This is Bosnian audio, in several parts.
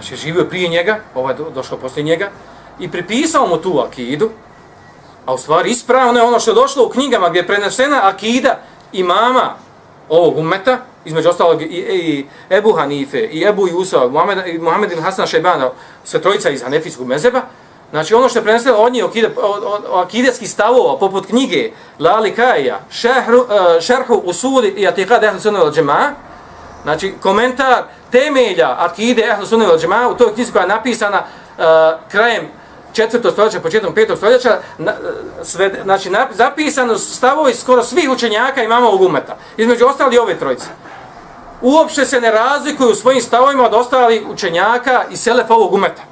znači živio prije njega, ovaj došao poslije njega, i pripisao mu tu akidu, a u stvari ispravno je ono što je došlo u knjigama gdje je prenesena akida imama ovog umeta, između ostalog i, i Ebu Hanife, i Ebu Jusa, i Muhammed ibn Hasan Šajbana, sve trojica iz Hanefijskog mezeba, Znači ono što je preneseno od njih o akideski stavova, poput knjige Lali Kaja, šerhu, uh, e, Šerhu Usuli i Atikad Ehlu Sunne al Džema, znači komentar temelja akide Ehlu Sunne vel Džema u toj knjizi koja je napisana uh, krajem četvrtog stoljeća, početkom petog stoljeća, na, eh, sve, znači na, zapisano stavovi skoro svih učenjaka imamo ovog umeta, između ostali ove trojice. Uopšte se ne razlikuju svojim stavovima od ostalih učenjaka i selefa ovog umeta.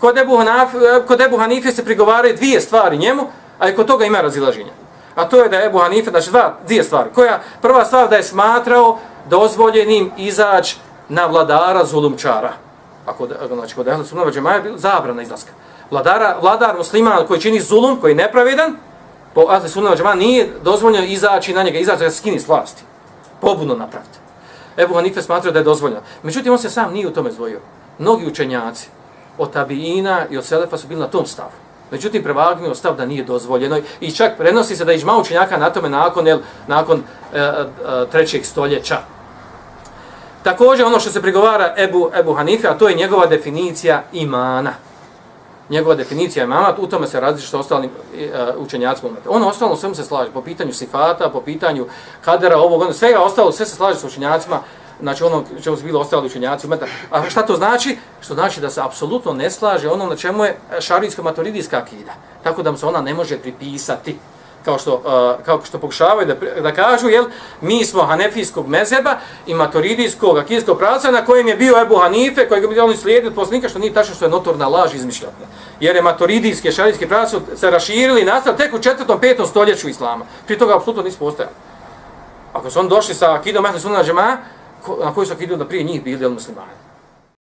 Kod Ebu, Hanaf, eh, kod Ebu Hanife se prigovaraju dvije stvari njemu, a i kod toga ima razilaženja. A to je da je Ebu Hanife, znači dva, dvije stvari. Koja, prva stvar da je smatrao dozvoljenim izaći na vladara zulumčara. Ako, znači, kod Ehlu Sunova Džemaja je zabrana izlaska. Vladara, vladar musliman koji čini zulum, koji je nepravedan, po Ehlu Sunova Džemaja nije dozvoljeno izaći na njega, izaći da skini s vlasti. Pobudno napraviti. Ebu Hanife smatrao da je dozvoljeno. Međutim, on se sam nije u tome zvojio. Mnogi učenjaci, od tabiina i od selefa su bili na tom stavu. Međutim, prevagnuo stav da nije dozvoljeno i čak prenosi se da je ižma učenjaka na tome nakon, jel, nakon e, e, e trećeg stoljeća. Također, ono što se prigovara Ebu, Ebu Hanife, a to je njegova definicija imana. Njegova definicija imana, u tome se različite ostalim e, učenjacima umete. Ono ostalo sve se slaže po pitanju sifata, po pitanju kadera, ovog, ono, svega ostalo, sve se slaže s učenjacima znači ono čemu su bili ostali učenjaci umeta. A šta to znači? Što znači da se apsolutno ne slaže ono na čemu je šarijsko-maturidijska akida. Tako da mu se ona ne može pripisati kao što, uh, kao što pokušavaju da, da kažu, jel, mi smo hanefijskog mezeba i maturidijskog akijskog pravca na kojem je bio Ebu Hanife, kojeg je oni slijedili poslanika, što nije tačno što je notorna laž izmišljatna. Jer je maturidijske, šarijski pravce se raširili i nastali tek u četvrtom, petom stoljeću Islama. Prije toga apsolutno nisu postojali. Ako su oni došli sa akidom Ehli Sunna Džema, na koji su akidu da prije njih bili muslimani.